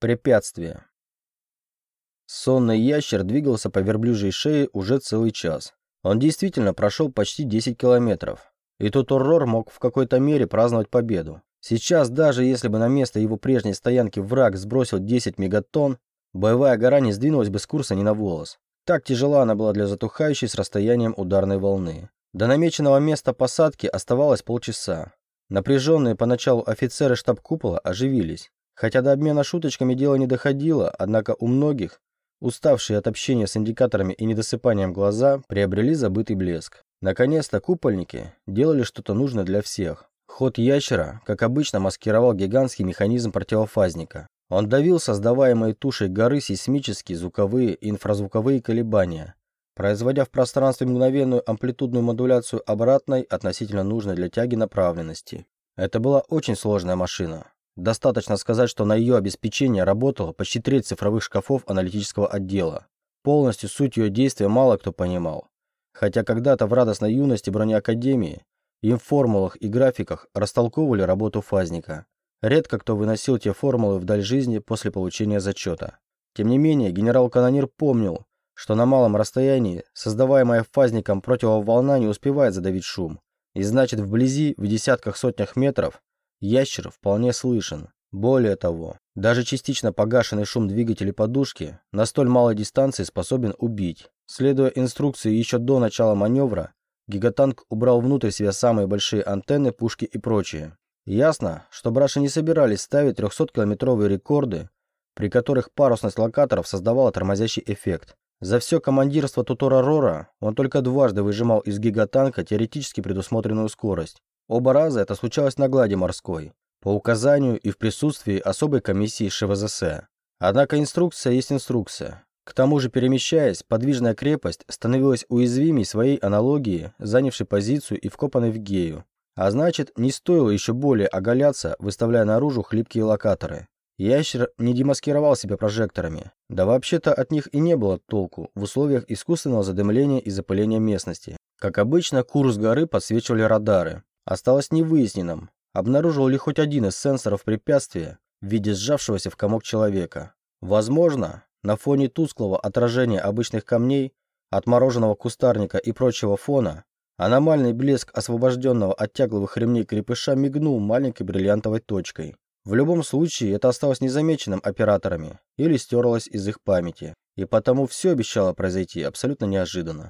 Препятствие. Сонный ящер двигался по верблюжьей шее уже целый час. Он действительно прошел почти 10 километров. И тут Уррор мог в какой-то мере праздновать победу. Сейчас, даже если бы на место его прежней стоянки враг сбросил 10 мегатонн, боевая гора не сдвинулась бы с курса ни на волос. Так тяжела она была для затухающей с расстоянием ударной волны. До намеченного места посадки оставалось полчаса. Напряженные поначалу офицеры штаб-купола оживились. Хотя до обмена шуточками дело не доходило, однако у многих, уставшие от общения с индикаторами и недосыпанием глаза, приобрели забытый блеск. Наконец-то купольники делали что-то нужное для всех. Ход ящера, как обычно, маскировал гигантский механизм противофазника. Он давил создаваемые тушей горы сейсмические, звуковые и инфразвуковые колебания, производя в пространстве мгновенную амплитудную модуляцию обратной относительно нужной для тяги направленности. Это была очень сложная машина. Достаточно сказать, что на ее обеспечение работало почти треть цифровых шкафов аналитического отдела. Полностью суть ее действия мало кто понимал. Хотя когда-то в радостной юности бронеакадемии им в формулах и графиках растолковывали работу фазника. Редко кто выносил те формулы вдаль жизни после получения зачета. Тем не менее, генерал-канонир помнил, что на малом расстоянии создаваемая фазником противоволна не успевает задавить шум, и значит вблизи, в десятках-сотнях метров, Ящер вполне слышен. Более того, даже частично погашенный шум двигателей подушки на столь малой дистанции способен убить. Следуя инструкции еще до начала маневра, гигатанк убрал внутрь себя самые большие антенны, пушки и прочее. Ясно, что браши не собирались ставить 300-километровые рекорды, при которых парусность локаторов создавала тормозящий эффект. За все командирство Тутора Рора он только дважды выжимал из гигатанка теоретически предусмотренную скорость. Оба раза это случалось на глади морской, по указанию и в присутствии особой комиссии ШВЗС. Однако инструкция есть инструкция. К тому же, перемещаясь, подвижная крепость становилась уязвимей своей аналогии, занявшей позицию и вкопанной в гею. А значит, не стоило еще более оголяться, выставляя наружу хлипкие локаторы. Ящер не демаскировал себя прожекторами. Да вообще-то от них и не было толку в условиях искусственного задымления и запыления местности. Как обычно, курс горы подсвечивали радары, осталось невыясненным, обнаружил ли хоть один из сенсоров препятствия в виде сжавшегося в комок человека. Возможно, на фоне тусклого отражения обычных камней, отмороженного кустарника и прочего фона, аномальный блеск освобожденного от тягловых ремней крепыша мигнул маленькой бриллиантовой точкой. В любом случае, это осталось незамеченным операторами или стерлось из их памяти, и потому все обещало произойти абсолютно неожиданно.